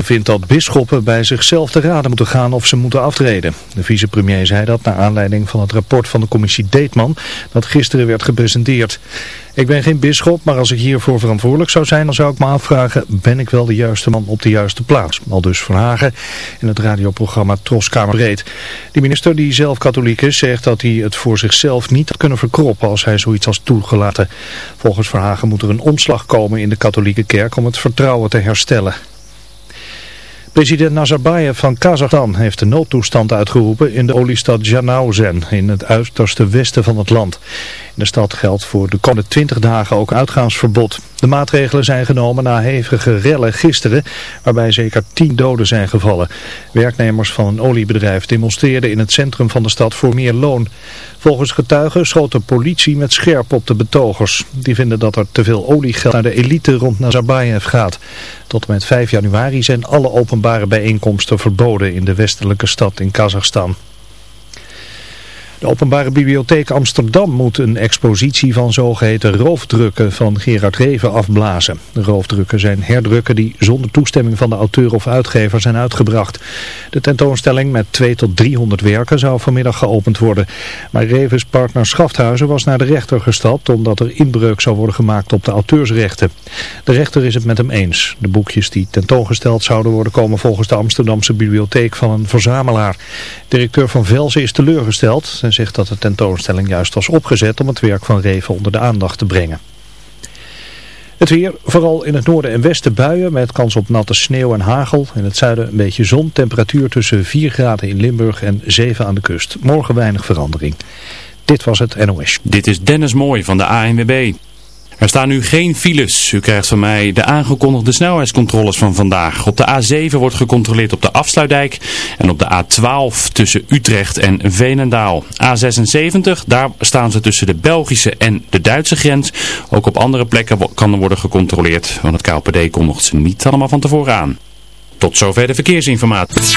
Vindt dat bisschoppen bij zichzelf te raden moeten gaan of ze moeten aftreden. De vicepremier zei dat naar aanleiding van het rapport van de commissie Deetman dat gisteren werd gepresenteerd. Ik ben geen bisschop, maar als ik hiervoor verantwoordelijk zou zijn, dan zou ik me afvragen, ben ik wel de juiste man op de juiste plaats? Al dus Verhagen in het radioprogramma Troskamer Breed. Die minister, die zelf katholiek is, zegt dat hij het voor zichzelf niet had kunnen verkroppen als hij zoiets als toegelaten. Volgens Verhagen moet er een omslag komen in de katholieke kerk om het vertrouwen te herstellen. President Nazarbayev van Kazachstan heeft de noodtoestand uitgeroepen in de oliestad Janauzen in het uiterste westen van het land. De stad geldt voor de komende 20 dagen ook uitgaansverbod. De maatregelen zijn genomen na hevige rellen gisteren, waarbij zeker 10 doden zijn gevallen. Werknemers van een oliebedrijf demonstreerden in het centrum van de stad voor meer loon. Volgens getuigen schoot de politie met scherp op de betogers. Die vinden dat er te veel oliegeld naar de elite rond Nazarbayev gaat. Tot en met 5 januari zijn alle openbare bijeenkomsten verboden in de westelijke stad in Kazachstan. De Openbare Bibliotheek Amsterdam moet een expositie van zogeheten roofdrukken van Gerard Reven afblazen. De roofdrukken zijn herdrukken die zonder toestemming van de auteur of uitgever zijn uitgebracht. De tentoonstelling met 2 tot 300 werken zou vanmiddag geopend worden. Maar Revens partner Schafthuizen was naar de rechter gestapt omdat er inbreuk zou worden gemaakt op de auteursrechten. De rechter is het met hem eens. De boekjes die tentoongesteld zouden worden komen volgens de Amsterdamse bibliotheek van een verzamelaar. Directeur van Velzen is teleurgesteld en zegt dat de tentoonstelling juist was opgezet om het werk van Reven onder de aandacht te brengen. Het weer, vooral in het noorden en westen buien met kans op natte sneeuw en hagel. In het zuiden een beetje zon, temperatuur tussen 4 graden in Limburg en 7 aan de kust. Morgen weinig verandering. Dit was het NOS. Dit is Dennis Mooi van de ANWB. Er staan nu geen files. U krijgt van mij de aangekondigde snelheidscontroles van vandaag. Op de A7 wordt gecontroleerd op de Afsluitdijk en op de A12 tussen Utrecht en Veenendaal. A76, daar staan ze tussen de Belgische en de Duitse grens. Ook op andere plekken kan er worden gecontroleerd, want het KLPD kondigt ze niet allemaal van tevoren aan. Tot zover de verkeersinformatie.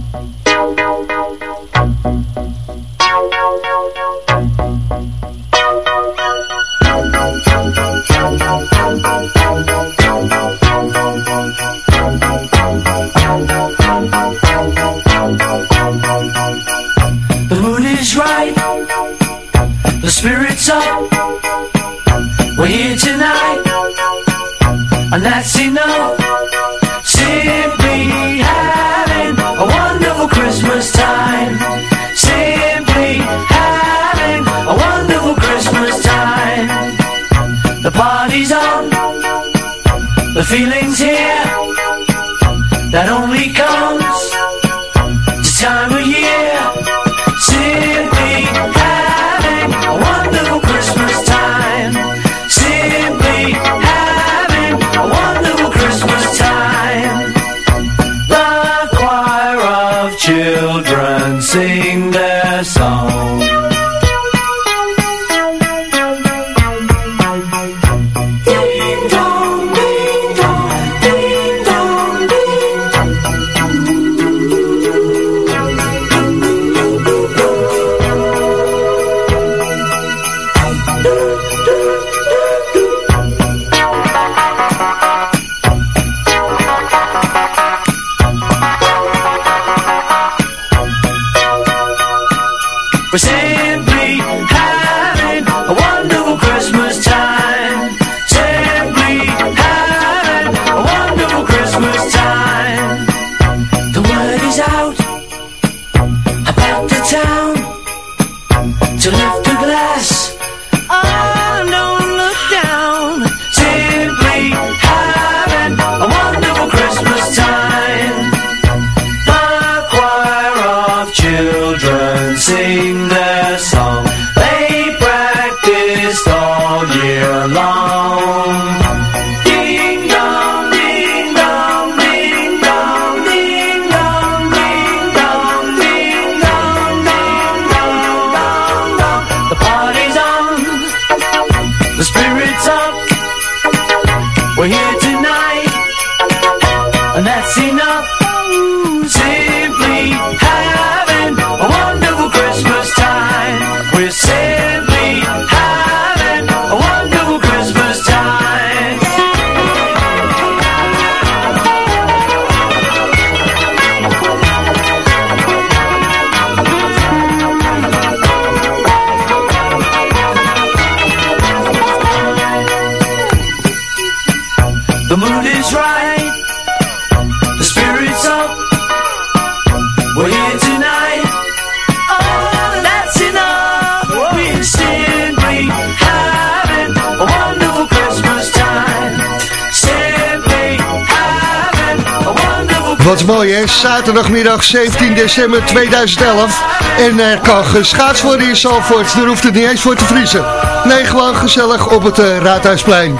Zaterdagmiddag 17 december 2011. En er kan geschaatst worden in Zalvoort, daar hoeft het niet eens voor te vriezen. Nee, gewoon gezellig op het eh, Raadhuisplein.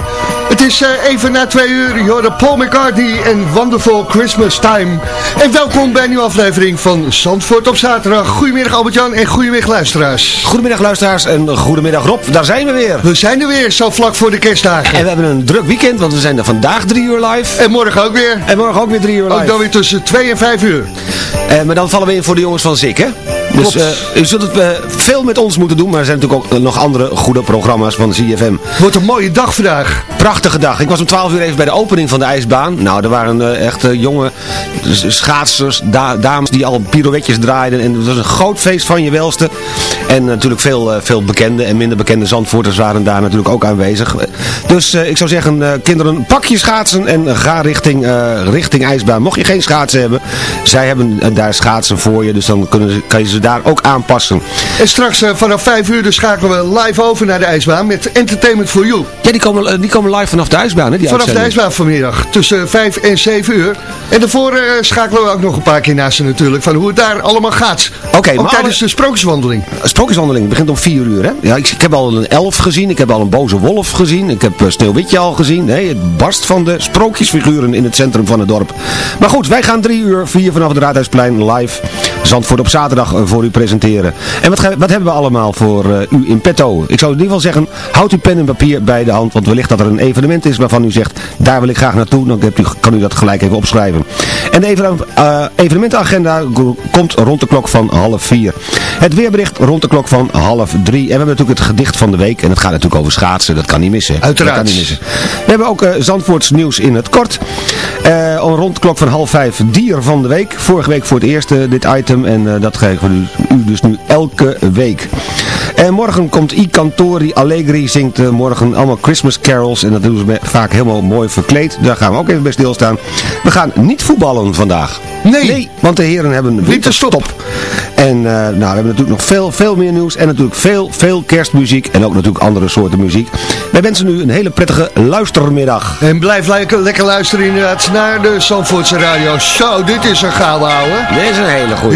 Het is eh, even na twee uur, je hoorde Paul McCartney en Wonderful Christmas Time. En welkom bij een nieuwe aflevering van Zandvoort op zaterdag. Goedemiddag Albert-Jan en goedemiddag luisteraars. Goedemiddag luisteraars en goedemiddag Rob, daar zijn we weer. We zijn er weer, zo vlak voor de kerstdagen. En we hebben een druk weekend, want we zijn er vandaag drie uur live. En morgen ook weer. En morgen ook weer drie uur live. Ook dan weer tussen 2 en 5 uur. Eh, maar dan vallen we in voor de jongens van Zik, hè? Dus eh, u zult het veel met ons moeten doen, maar er zijn natuurlijk ook nog andere goede programma's van ZFM. Wordt een mooie dag vandaag. Prachtige dag. Ik was om 12 uur even bij de opening van de ijsbaan. Nou, er waren eh, echt eh, jonge schaatsers, da- dames die al pirouetjes draaiden. En het was een groot feest van je welste. En natuurlijk veel, eh, veel bekende en minder bekende Zandvoorters waren daar natuurlijk ook aanwezig. Dus eh, ik zou zeggen, eh, kinderen, pak je schaatsen en eh, ga richting, eh, richting ijsbaan. Mocht je geen schaatsen hebben, zij hebben eh, daar schaatsen voor je. Dus dan kunnen ze, kan je ze daar ook aanpassen. En straks eh, vanaf 5 uur dus schakelen we live over naar de ijsbaan met Entertainment for You. Ja, die komen, eh, die komen live vanaf de ijsbaan, hè? Die Vanaf de ijsbaan vanmiddag tussen 5 en 7 uur. En daarvoor eh, schakelen we ook nog een paar keer naast ze natuurlijk van hoe het daar allemaal gaat. Oké, ook maar tijdens alle- de sprookjeswandeling. Sprookjeswandeling begint om 4 uur, hè? Ja, ik, ik heb al een elf gezien, ik heb al een boze wolf gezien, ik heb eh, Sneeuwwitje al gezien. Nee, het barst van de sprookjesfiguren in het centrum van het dorp. Maar goed, wij gaan drie uur, vier vanaf het Raadhuisplein live Zandvoort op zaterdag eh, voor u presenteren. En wat, wat hebben we allemaal voor eh, u in petto? Ik zou in ieder geval zeggen, houd uw pen en papier bij de hand, want wellicht dat er een evenement is waarvan u zegt, daar wil ik graag naartoe, dan hebt u, kan u dat gelijk even opschrijven. En de even- eh, evenementenagenda komt rond de klok van half vier. Het weerbericht rond de klok van half drie. En we hebben natuurlijk het gedicht van de week. En het gaat natuurlijk over schaatsen. Dat kan niet missen. Uiteraard. Dat kan niet missen. We hebben ook eh Zandvoorts nieuws in het kort. Rond de klok van half vijf dier van de week. Vorige week voor het eerst dit item. En eh, dat geven we u, u dus nu elke week. En morgen komt I Cantori Allegri zingt eh, morgen allemaal Christmas carols. En dat doen ze vaak helemaal mooi verkleed. Daar gaan we ook even bij stilstaan. We gaan niet voetballen vandaag. Nee. want de heren hebben winterstop. En eh, nou, we hebben natuurlijk nog veel, veel meer nieuws. En natuurlijk veel, veel kerstmuziek. En ook natuurlijk andere soorten muziek. Wij wensen u een hele prettige luistermiddag. En blijf lekker, lekker luisteren inderdaad naar de Zandvoortse radio. Zo, dit is een gouden ouwe. Dit is een hele goede.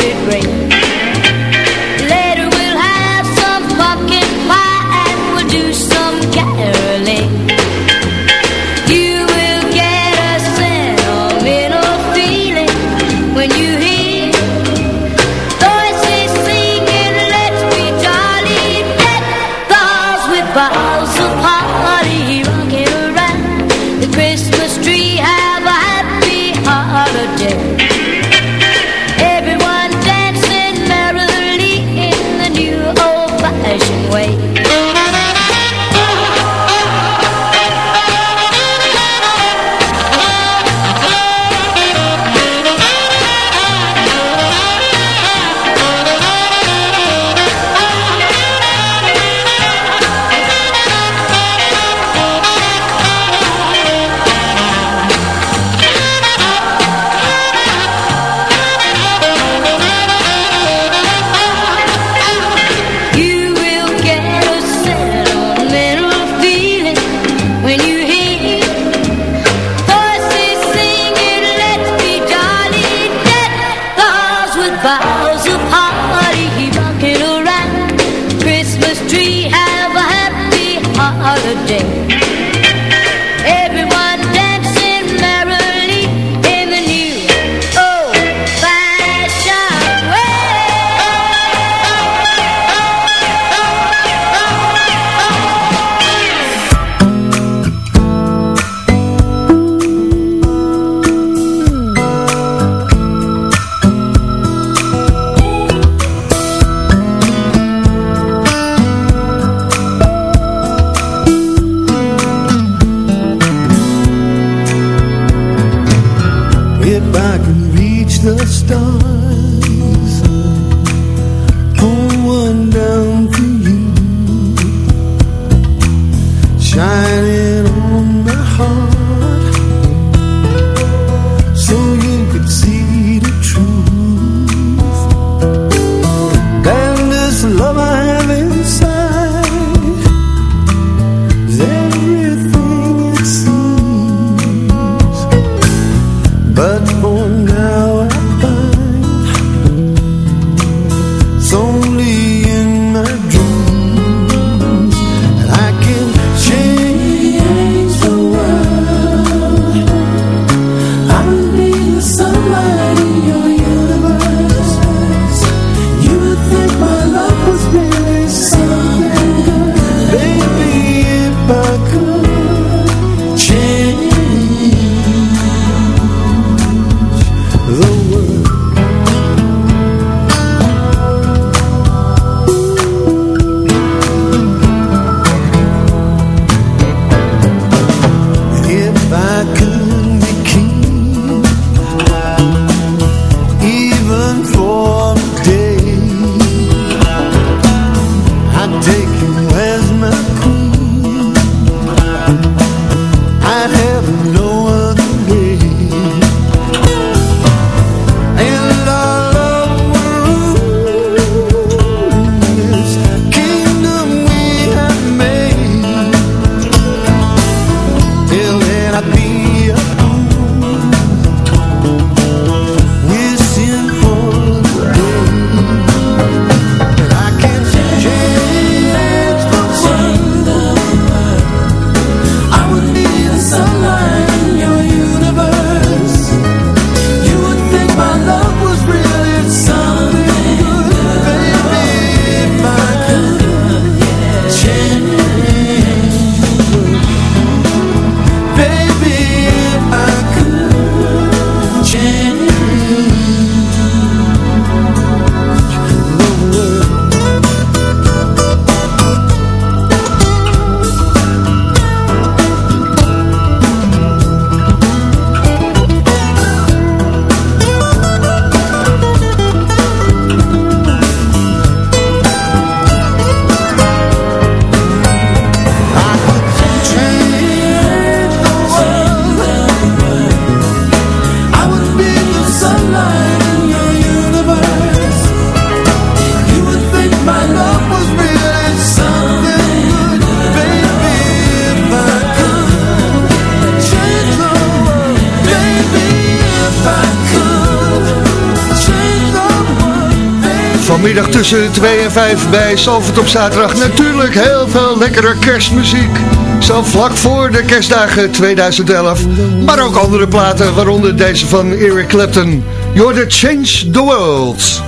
en 5 bij Salford op zaterdag. Natuurlijk heel veel lekkere kerstmuziek. Zo vlak voor de kerstdagen 2011. Maar ook andere platen, waaronder deze van Eric Clapton. You're the Change the World.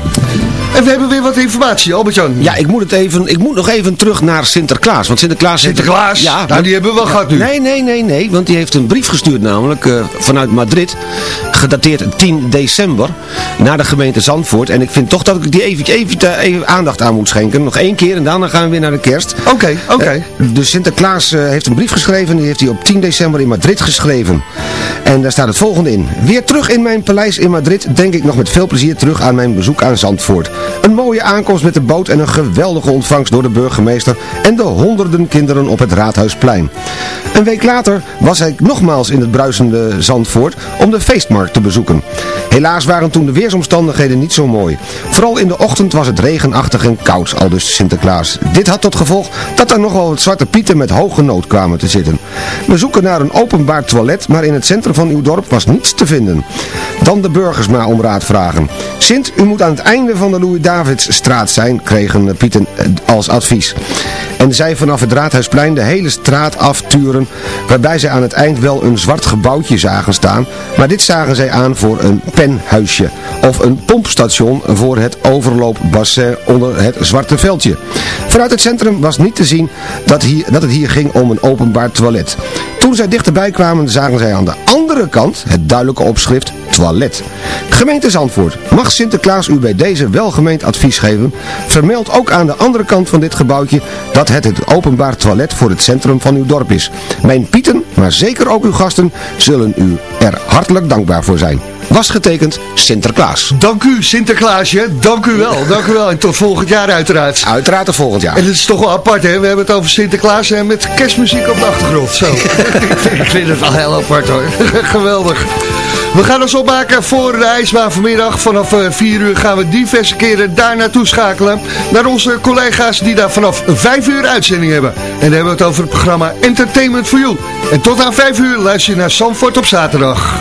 En we hebben weer wat informatie, Albert-Jan. Ja, ik moet, het even, ik moet nog even terug naar Sinterklaas. Want Sinterklaas... Sinterklaas? Ja, Nou, die hebben we wel gehad nu. Nee, nee, nee, nee. Want die heeft een brief gestuurd namelijk eh, vanuit Madrid. Gedateerd 10 december. Naar de gemeente Zandvoort. En ik vind toch dat ik die even, even, even aandacht aan moet schenken. Nog één keer en daarna gaan we weer naar de kerst. Oké, oké. Eh, dus Sinterklaas eh, heeft een brief geschreven. Die heeft hij op 10 december in Madrid geschreven. En daar staat het volgende in. Weer terug in mijn paleis in Madrid denk ik nog met veel plezier terug aan mijn bezoek aan Zandvoort. Een mooie aankomst met de boot en een geweldige ontvangst door de burgemeester en de honderden kinderen op het Raadhuisplein. Een week later was ik nogmaals in het bruisende Zandvoort om de feestmarkt te bezoeken. Helaas waren toen de weersomstandigheden niet zo mooi. Vooral in de ochtend was het regenachtig en koud, al dus Sinterklaas. Dit had tot gevolg dat er nogal wat zwarte pieten met hoge nood kwamen te zitten. We zoeken naar een openbaar toilet, maar in het centrum van uw dorp was niets te vinden. Dan de burgers maar om raad vragen. Sint, u moet aan het einde van de Louis-Davidsstraat zijn, kregen Pieten eh, als advies. En zij vanaf het Raadhuisplein de hele straat afturen, waarbij zij aan het eind wel een zwart gebouwtje zagen staan, maar dit zagen zij aan voor een penhuisje of een pompstation voor het overloopbassin onder het zwarte veldje. Vanuit het centrum was niet te zien dat, hier, dat het hier ging om een openbaar toilet. Toen zij dichterbij kwamen zagen zij aan de andere kant het duidelijke opschrift toilet. Gemeente Zandvoort, mag Sinterklaas u bij deze welgemeend advies geven? Vermeld ook aan de andere kant van dit gebouwtje dat het het openbaar toilet voor het centrum van uw dorp is. Mijn pieten, maar zeker ook uw gasten, zullen u er hartelijk dankbaar voor zijn. Was getekend Sinterklaas. Dank u Sinterklaasje, dank u wel, dank u wel. En tot volgend jaar uiteraard. Uiteraard tot volgend jaar. En het is toch wel apart hè, we hebben het over Sinterklaas en met kerstmuziek op de achtergrond. Zo, ik vind het wel heel apart hoor. Geweldig. We gaan ons opmaken voor de ijsbaan vanmiddag. Vanaf 4 uur gaan we diverse keren daar naartoe schakelen. Naar onze collega's die daar vanaf 5 uur uitzending hebben. En dan hebben we het over het programma Entertainment for You. En tot aan 5 uur luister je naar Zandvoort op zaterdag.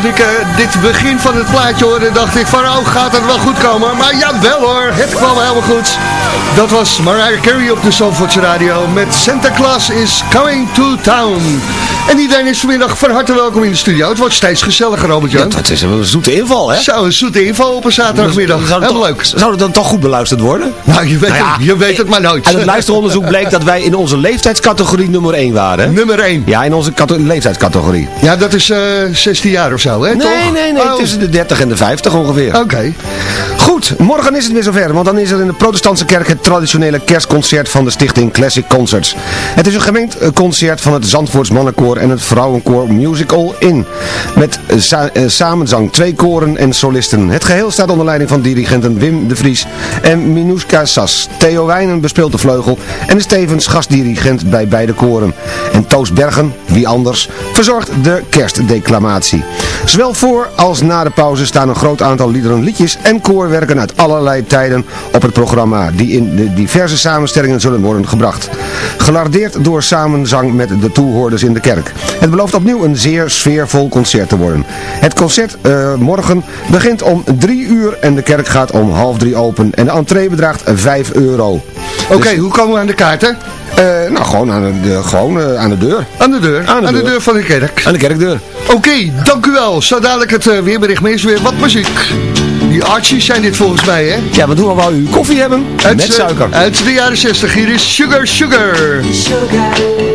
Toen ik eh, dit begin van het plaatje hoorde, dacht ik van, oh, gaat het wel goed komen? Maar jawel hoor, het kwam helemaal goed. Dat was Mariah Carey op de Zandvoortse Radio met Santa Claus is Coming to Town. En iedereen is vanmiddag van harte welkom in de studio. Het wordt steeds gezelliger, Robert-Jan. Ja, het is een zoete inval, hè? Zo, een zoete inval op een zaterdagmiddag. Zou Helemaal toch- leuk. Zou het dan toch goed beluisterd worden? Nou, je weet, Nou ja, het, je weet het maar nooit. Uit het luisteronderzoek bleek dat wij in onze leeftijdscategorie nummer 1 waren. Nummer 1. Ja, in onze leeftijdscategorie. Ja, dat is eh 16 jaar of zo, hè? Nee, toch? nee, nee. Oh, Tussen de 30 en de 50 ongeveer. Oké. Goed, morgen is het weer zover, want dan is er in de protestantse kerk het traditionele kerstconcert van de stichting Classic Concerts. Het is een gemengd eh, concert van het Zandvoorts mannenkoor en het vrouwenkoor Musical In. Met eh, eh, samenzang, twee koren en solisten. Het geheel staat onder leiding van dirigenten Wim de Vries en Minouska Sas. Theo Wijnen bespeelt de vleugel en is tevens gastdirigent bij beide koren. En Toos Bergen, wie anders, verzorgt de kerstdeclamatie. Zowel voor als na de pauze staan een groot aantal liederen, liedjes en koorwerken uit allerlei tijden op het programma, die in de diverse samenstellingen zullen worden gebracht. Gelardeerd door samenzang met de toehoorders in de kerk. Het belooft opnieuw een zeer sfeervol concert te worden. Het concert eh, morgen begint om 3 uur en de kerk gaat om half drie open. En de entree bedraagt 5 euro. Oké, hoe komen we aan de kaarten? Eh, nou, gewoon aan de, gewoon, eh, aan de deur. Aan de deur. Aan de deur. deur van de kerk. Aan de kerkdeur. Oké, dank u wel. Zo dadelijk het eh, weerbericht. Maar eerst weer wat muziek. Die Archies zijn dit volgens mij, hè? Ja, want hoe wou u koffie hebben? Met suiker. Uit de jaren 60. Hier is Sugar Sugar. Sugar.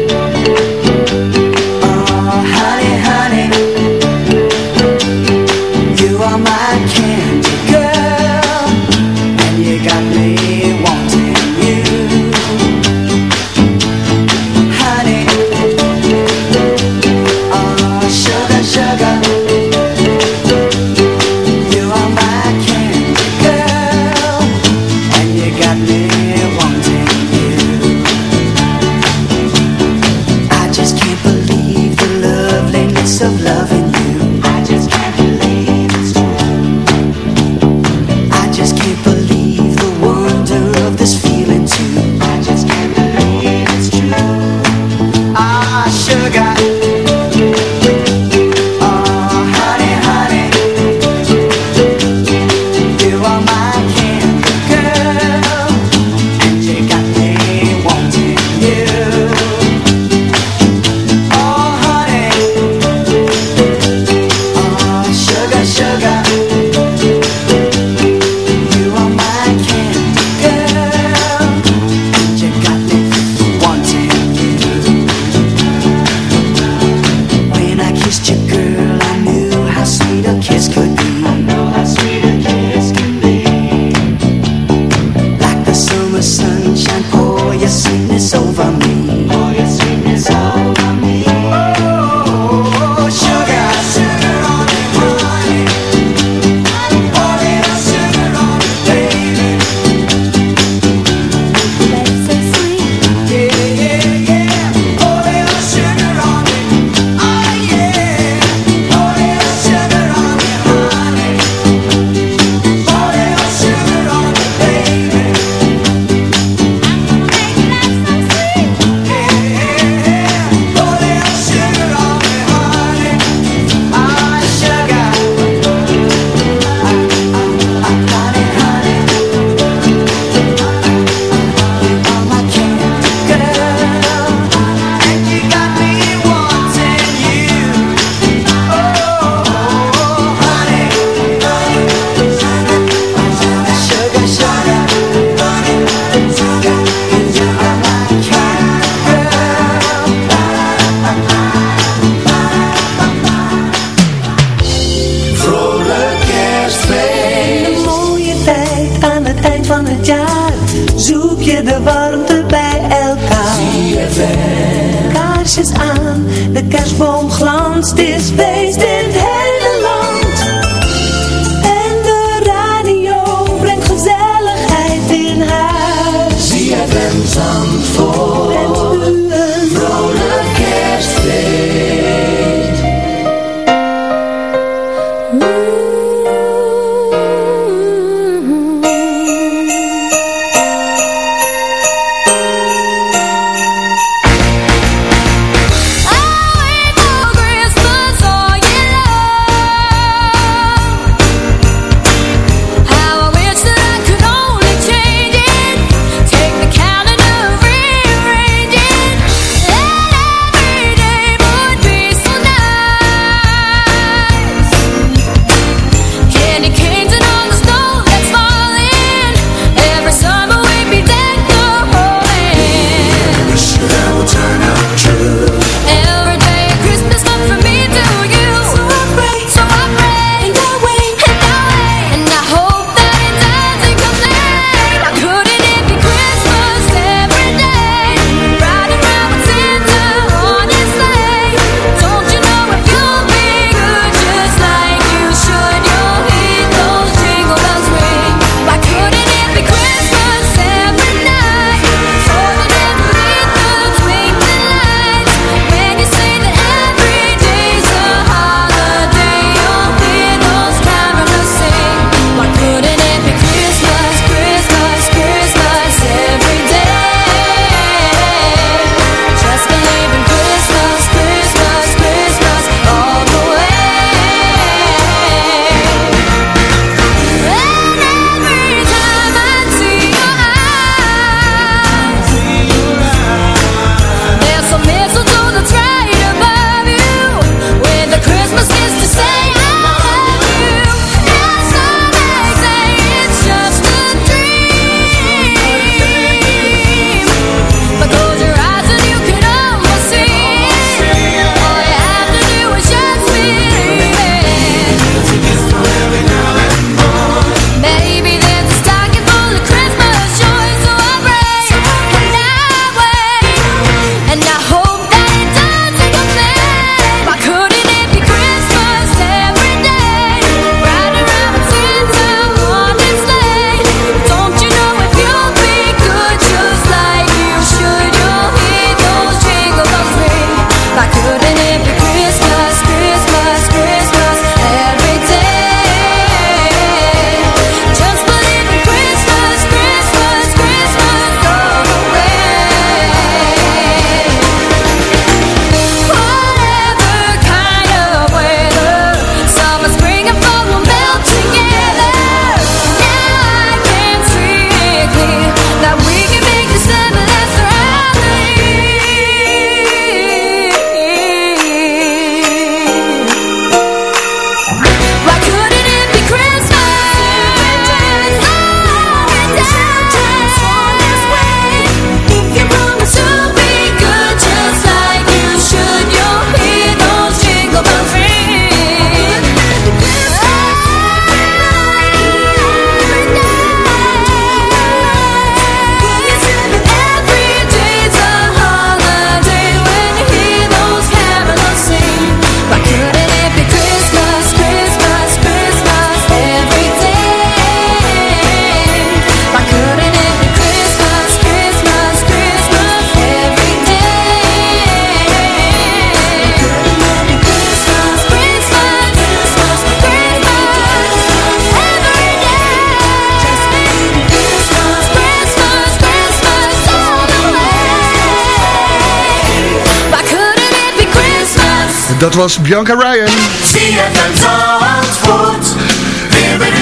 Dat was Bianca Ryan.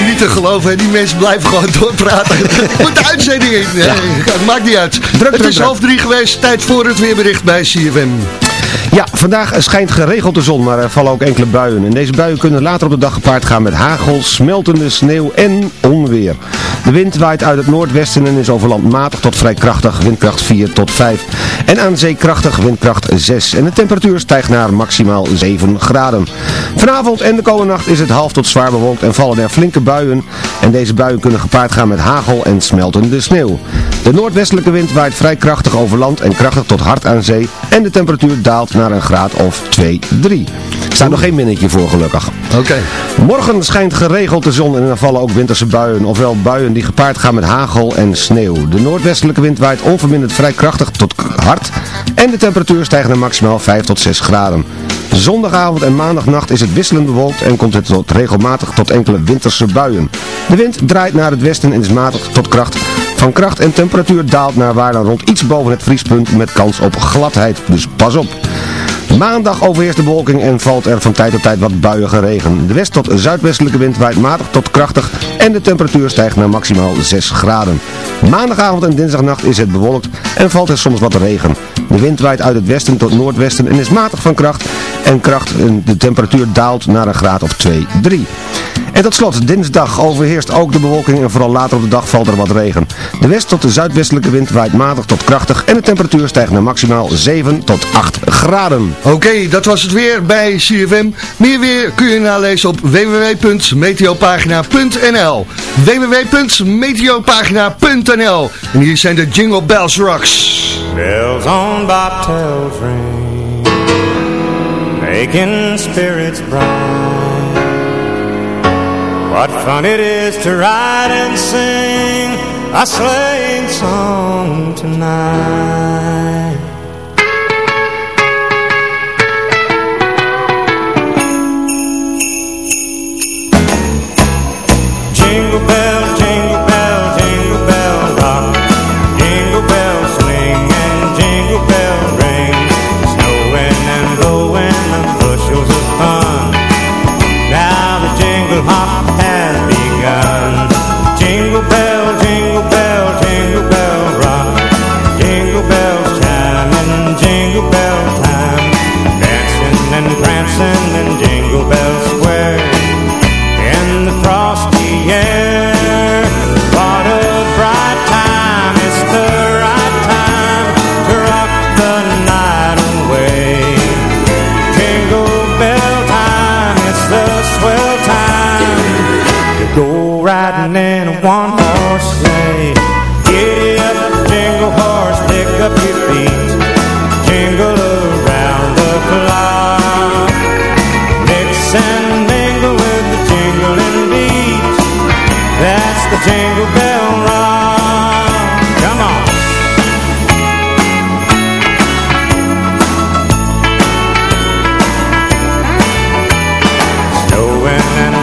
Niet te geloven, hè, die mensen blijven gewoon doorpraten. Moet de uitzending in. Nee, het maakt niet uit. het druk, is druk. half drie geweest, tijd voor het weerbericht bij CFM. Ja, vandaag schijnt geregeld de zon, maar er vallen ook enkele buien. En deze buien kunnen later op de dag gepaard gaan met hagel, smeltende sneeuw en onweer. De wind waait uit het noordwesten en is over land matig tot vrij krachtig, windkracht 4 tot 5. En aan zee krachtig, windkracht 6. En de temperatuur stijgt naar maximaal 7 graden. Vanavond en de komende nacht is het half tot zwaar bewolkt en vallen er flinke buien. En deze buien kunnen gepaard gaan met hagel en smeltende sneeuw. De noordwestelijke wind waait vrij krachtig over land en krachtig tot hard aan zee. En de temperatuur daalt naar een graad of 2, 3. Er staat nog geen minnetje voor gelukkig. Oké. Morgen schijnt geregeld de zon en er vallen ook winterse buien, ofwel buien die gepaard gaan met hagel en sneeuw. De noordwestelijke wind waait onverminderd vrij krachtig tot hard en de temperatuur stijgt naar maximaal 5 tot 6 graden. Zondagavond en maandagnacht is het wisselend bewolkt en komt het tot regelmatig tot enkele winterse buien. De wind draait naar het westen en is matig tot kracht van kracht en temperatuur daalt naar waarde rond iets boven het vriespunt met kans op gladheid, dus pas op. Maandag overheerst de bewolking en valt er van tijd tot tijd wat buiige regen. De west- tot zuidwestelijke wind waait matig tot krachtig en de temperatuur stijgt naar maximaal 6 graden. Maandagavond en dinsdagnacht is het bewolkt en valt er soms wat regen. De wind waait uit het westen tot noordwesten en is matig van kracht en kracht de temperatuur daalt naar een graad of 2, 3. En tot slot, dinsdag overheerst ook de bewolking en vooral later op de dag valt er wat regen. De west- tot de zuidwestelijke wind waait matig tot krachtig en de temperatuur stijgt naar maximaal 7 tot 8 graden. Oké, dat was het weer bij CFM. Meer weer kun je nalezen op www.meteopagina.nl www.meteopagina.nl En hier zijn de Jingle Bells Rocks. Bells on bobtails ring, making spirits bright. What fun it is to ride and sing a sleighing song tonight. Jingle bell,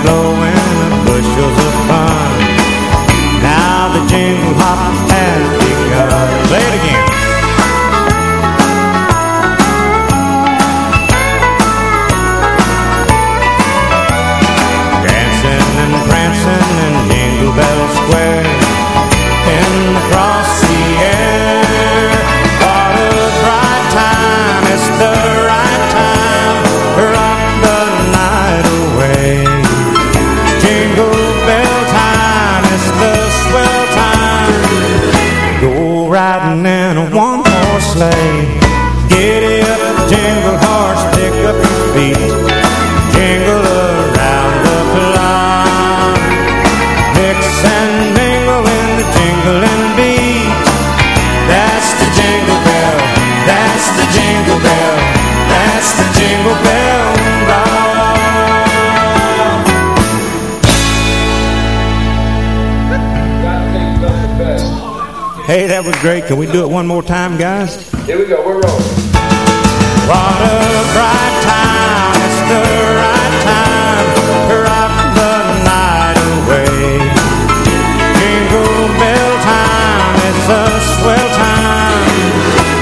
going, bushels that was great. Can we do it one more time, guys? Here we go. We're rolling. What a bright time. It's the right time to rock the night away. Jingle bell time. It's a swell time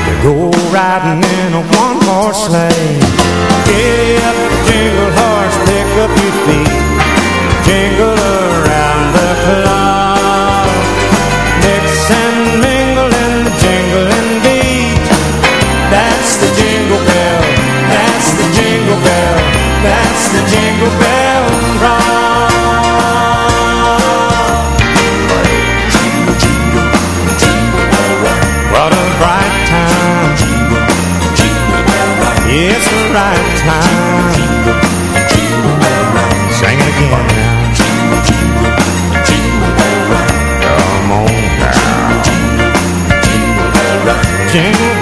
to go riding in a one-horse sleigh. Get up, jingle horse, pick up your feet. Jingle right time. Sing it again now. Come on now. Jingle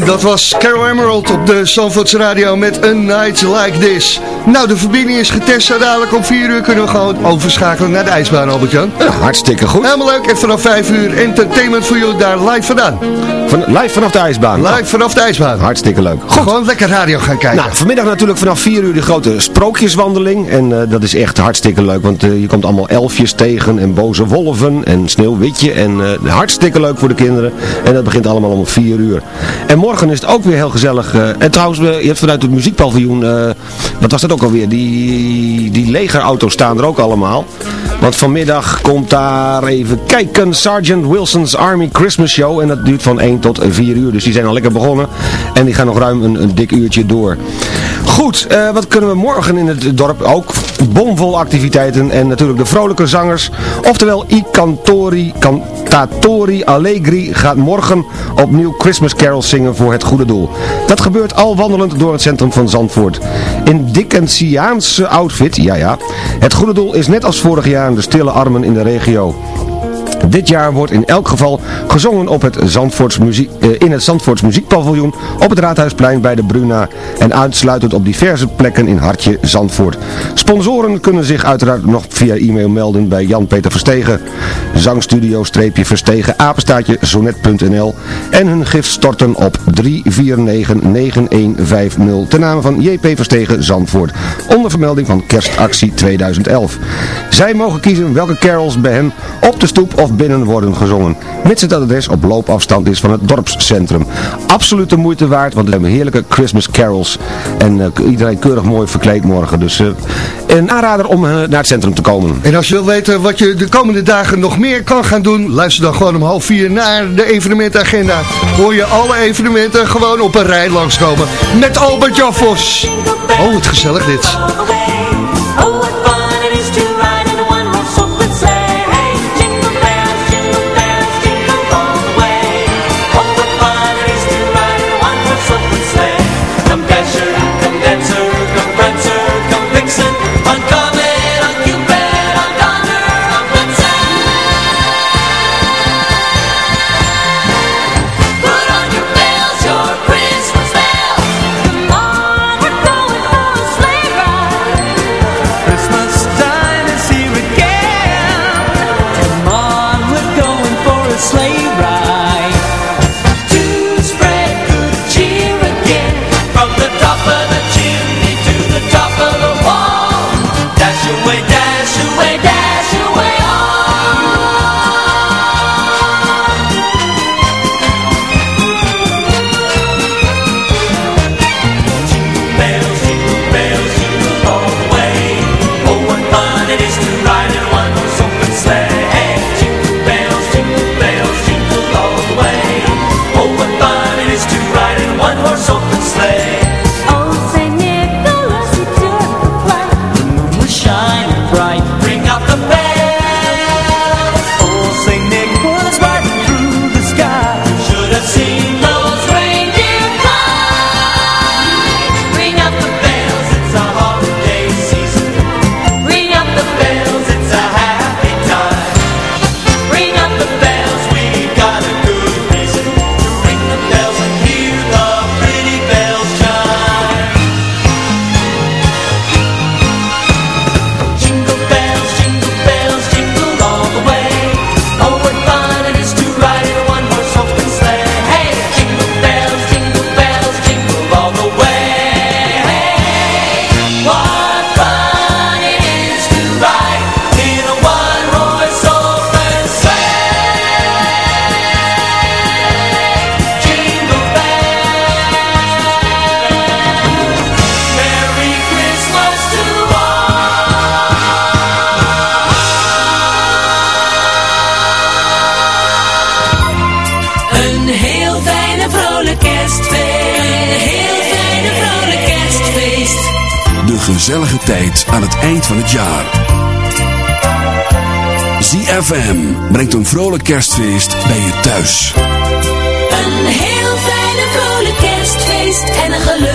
En dat was Carol Emerald op de Zandvoorts Radio met A Night Like This. Nou, de verbinding is getest. Zo dadelijk om 4 uur kunnen we gewoon overschakelen naar de ijsbaan, Albert-Jan. hartstikke goed. Helemaal leuk. En vanaf 5 uur entertainment voor jullie daar live vandaan. Van, live vanaf de ijsbaan. Live vanaf de ijsbaan. Hartstikke leuk. Gewoon lekker radio gaan kijken. Nou, vanmiddag natuurlijk vanaf 4 uur de grote sprookjeswandeling. En eh, dat is echt hartstikke leuk, want eh, je komt allemaal elfjes tegen en boze wolven en sneeuwwitje. En eh, hartstikke leuk voor de kinderen. En dat begint allemaal om 4 uur. En morgen is het ook weer heel gezellig. en trouwens, je hebt vanuit het muziekpaviljoen, wat was dat ook alweer? Die, die legerauto's staan er ook allemaal. Want vanmiddag komt daar even kijken Sergeant Wilson's Army Christmas Show. En dat duurt van 1 tot 4 uur. Dus die zijn al lekker begonnen. En die gaan nog ruim een, een dik uurtje door. Goed, eh, wat kunnen we morgen in het dorp? Ook bomvol activiteiten en natuurlijk de vrolijke zangers. Oftewel I Cantori, Cantatori Allegri gaat morgen opnieuw Christmas carols zingen voor het goede doel. Dat gebeurt al wandelend door het centrum van Zandvoort. In Dickensiaanse outfit, ja ja. Het goede doel is net als vorig jaar de stille armen in de regio. Dit jaar wordt in elk geval gezongen op het Zandvoorts muziek, eh, in het Zandvoorts Muziekpaviljoen, op het Raadhuisplein bij de Bruna en uitsluitend op diverse plekken in Hartje Zandvoort. Sponsoren kunnen zich uiteraard nog via e-mail melden bij Jan-Peter Verstegen, zangstudio-verstegen, apenstaatje, en hun gift storten op 3499150 ten name van JP Verstegen Zandvoort, onder vermelding van kerstactie 2011. Zij mogen kiezen welke carols bij hen op de stoep of binnen worden gezongen, mits het adres op loopafstand is van het dorpscentrum. Absoluut de moeite waard, want we hebben heerlijke Christmas carols en eh, iedereen keurig mooi verkleed morgen. Dus eh, een aanrader om eh, naar het centrum te komen. En als je wil weten wat je de komende dagen nog meer kan gaan doen, luister dan gewoon om half vier naar de evenementagenda. Hoor je alle evenementen gewoon op een rij langskomen. Met Albert Jan Vos. Oh, wat gezellig dit. Brengt een vrolijk kerstfeest bij je thuis. Een heel fijne vrolijk kerstfeest en een gelukkig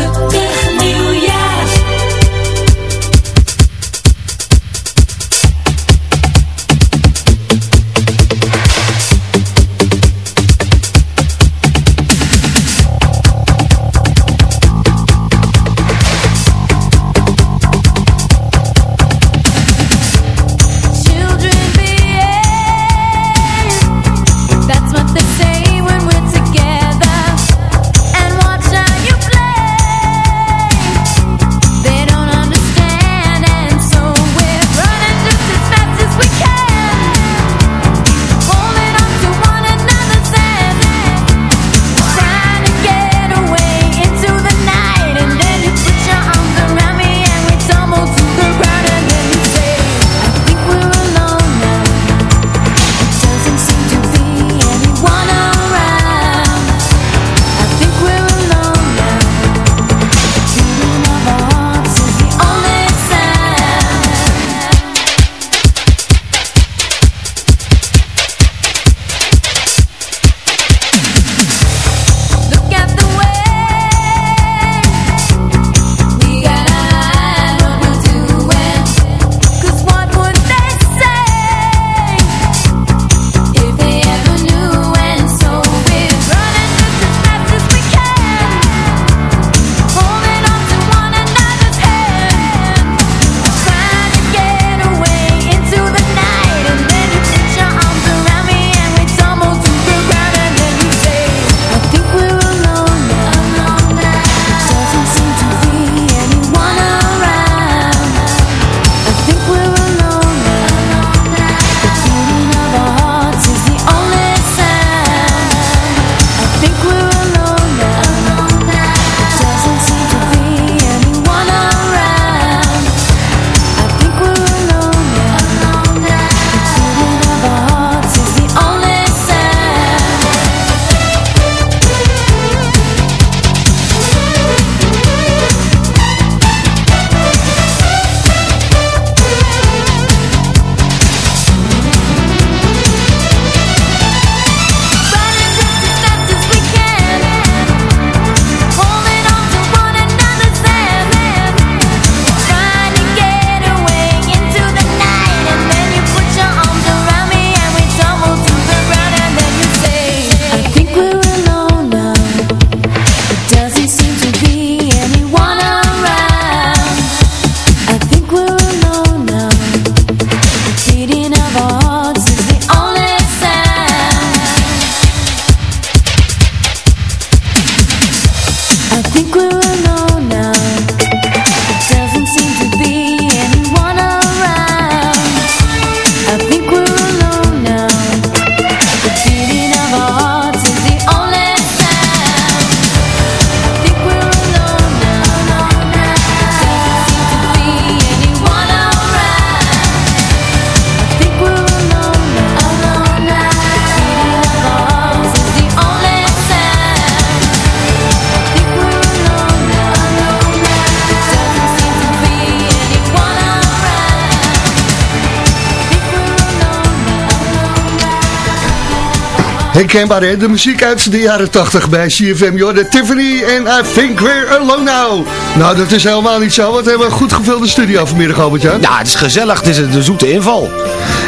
Herkenbaar de muziek uit de jaren 80 bij CFM. Joh, de Tiffany en I Think We're Alone Now. Nou, dat is helemaal niet zo, want we hebben een goed gevulde studio vanmiddag, Albert-Jan. Ja, het is gezellig. Het is de zoete inval.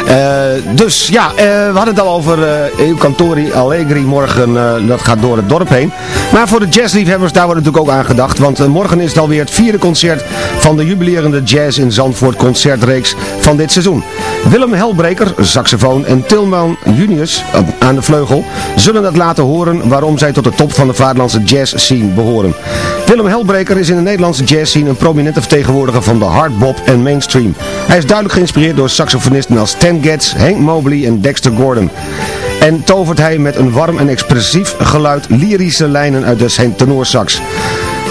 Eh, dus ja, eh, we hadden het al over uh, Allegri morgen. dat gaat door het dorp heen. Maar voor de jazzliefhebbers, daar wordt natuurlijk ook aan gedacht. Want morgen is het alweer het vierde concert van de jubilerende Jazz in Zandvoort concertreeks van dit seizoen. Willem Helbreker, saxofoon en Tilman Junius eh, aan de vleugel zullen het laten horen waarom zij tot de top van de vaderlandse jazz scene behoren. Willem Helbreker is in de Nederlandse jazz scene een prominente vertegenwoordiger van de hardbop en mainstream. Hij is duidelijk geïnspireerd door saxofonisten als Stan Getz, Hank Mobley en Dexter Gordon. En tovert hij met een warm en expressief geluid lyrische lijnen uit de zijn tenorsax.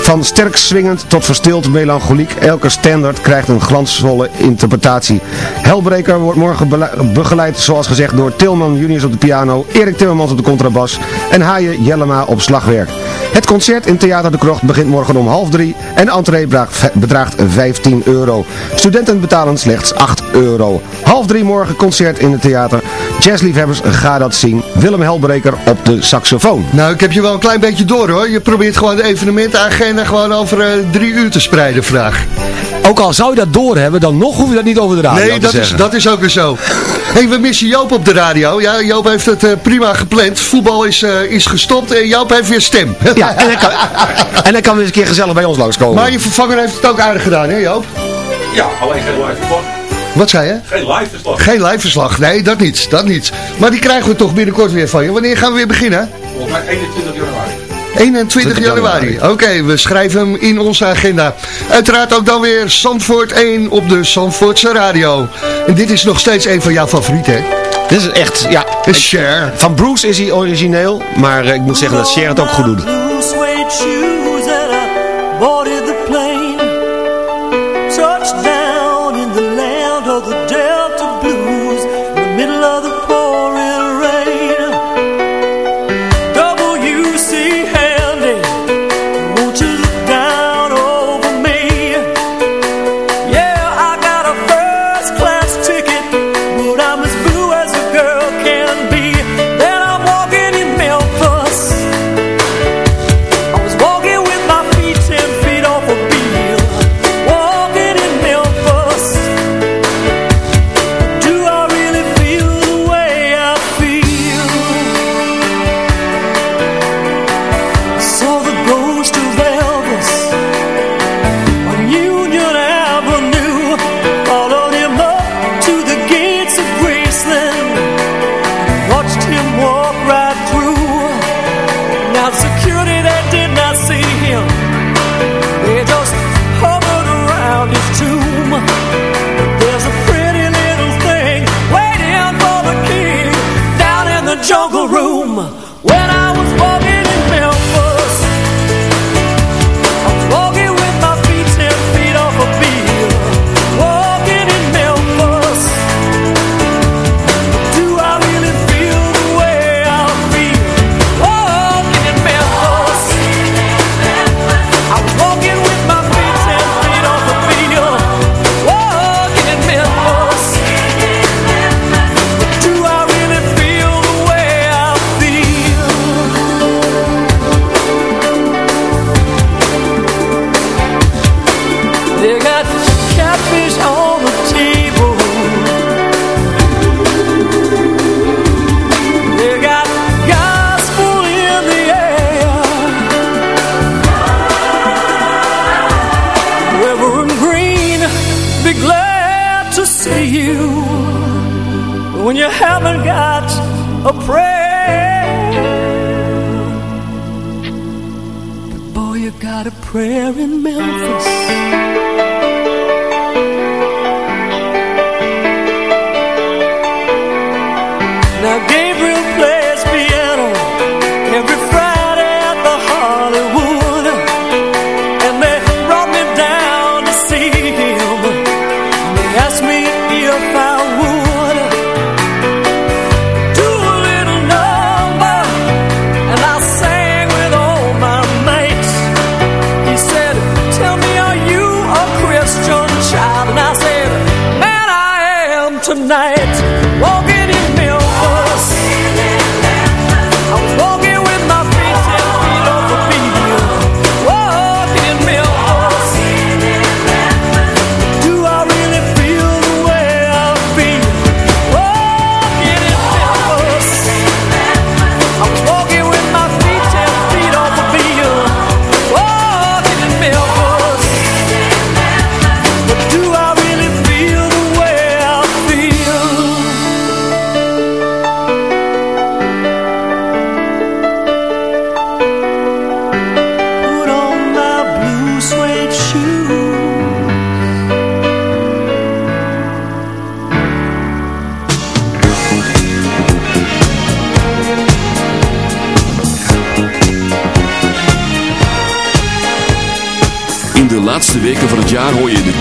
Van sterk swingend tot verstild melancholiek, elke standaard krijgt een glansvolle interpretatie. Helbreker wordt morgen begeleid, zoals gezegd, door Tilman Juniors op de piano, Erik Timmermans op de contrabas en Haaien Jellema op slagwerk. Het concert in Theater de Krocht begint morgen om half drie en entree bedraagt- bedraagt 15 euro. Studenten betalen slechts 8 euro. Half drie morgen concert in het theater. Jazzliefhebbers, ga dat zien. Willem Helbreker op de saxofoon. Nou, ik heb je wel een klein beetje door hoor. Je probeert gewoon de evenementenagenda gewoon over eh, drie uur te spreiden vandaag. Ook al zou je dat doorhebben, dan nog hoef je dat niet over de radio nee, te dat is, zeggen. dat is ook weer zo. hey, we missen Joop op de radio. Ja, Joop heeft het eh, prima gepland. Voetbal is, eh, is gestopt en Joop heeft weer stem. Ja, en hij, kan, en hij kan weer eens een keer gezellig bij ons langskomen. Maar je vervanger heeft het ook aardig gedaan, hè Joop? Ja, alleen geen live verslag. Wat zei je? Geen live verslag. Geen liveverslag. Nee, dat niet. Dat niet. Maar die krijgen we toch binnenkort weer van je. Wanneer gaan we weer beginnen? Volgens mij 21 januari. 21 20 januari. januari. Oké, we schrijven hem in onze agenda. Uiteraard ook dan weer Zandvoort 1 op de Zandvoortse radio. En dit is nog steeds een van jouw favorieten, hè? Dit is echt, ja. Cher. Van Bruce is hij origineel, maar eh, ik moet zeggen dat Cher het ook goed doet.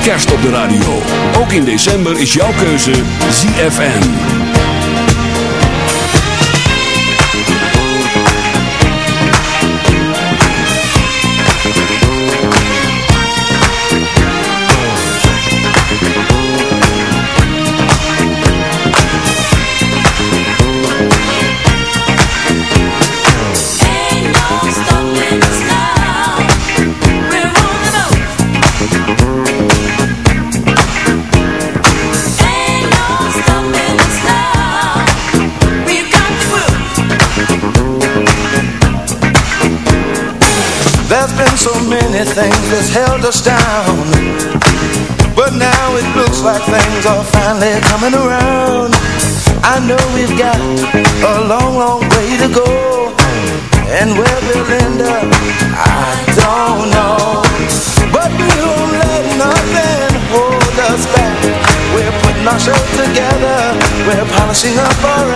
kerst op de radio. Ook in december is jouw keuze ZFN. bouncing up around.